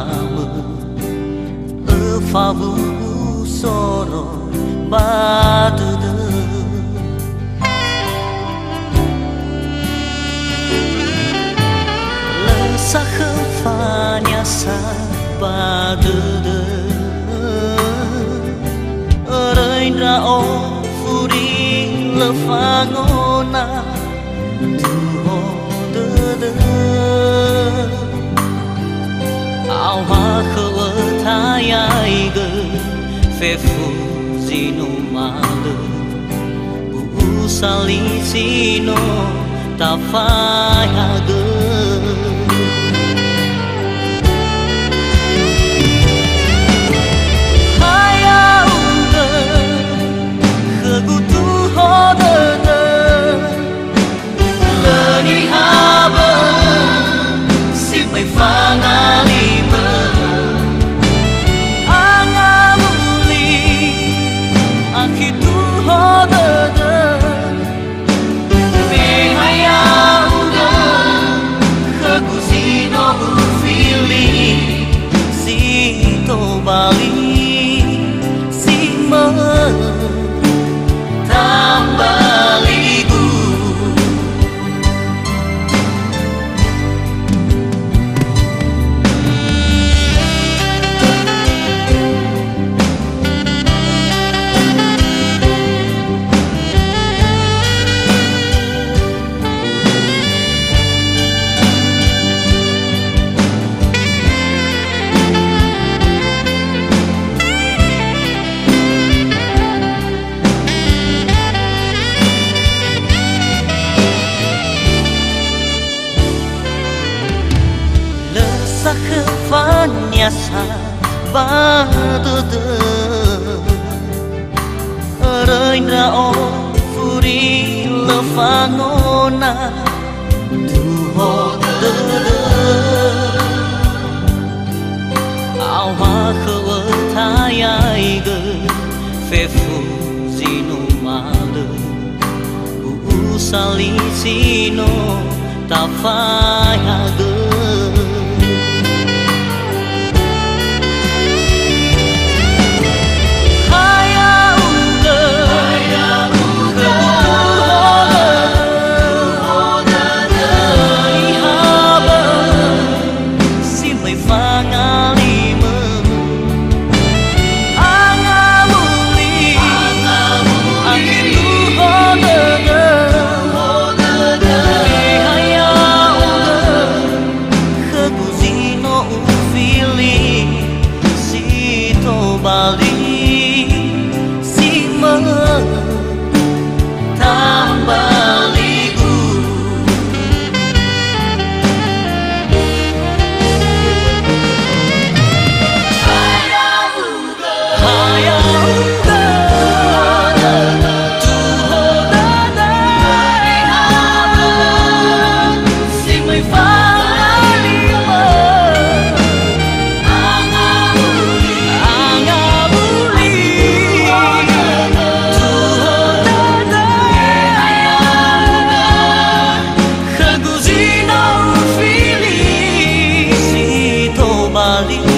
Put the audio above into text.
khalama e fa bu soro badu de sa khafanya sa padede Arain ra o furi pha ngô tu refugi no malo Bubusan sino tafayagan Learning how, but se my fire. Charlie. Biasa batutu. Reina na thu lefanona Tuho tele Ao hoa khơ thai ai gơ Phê phu zinu ma lơ U sali zinu ta phai ha gơ Somebody Marie.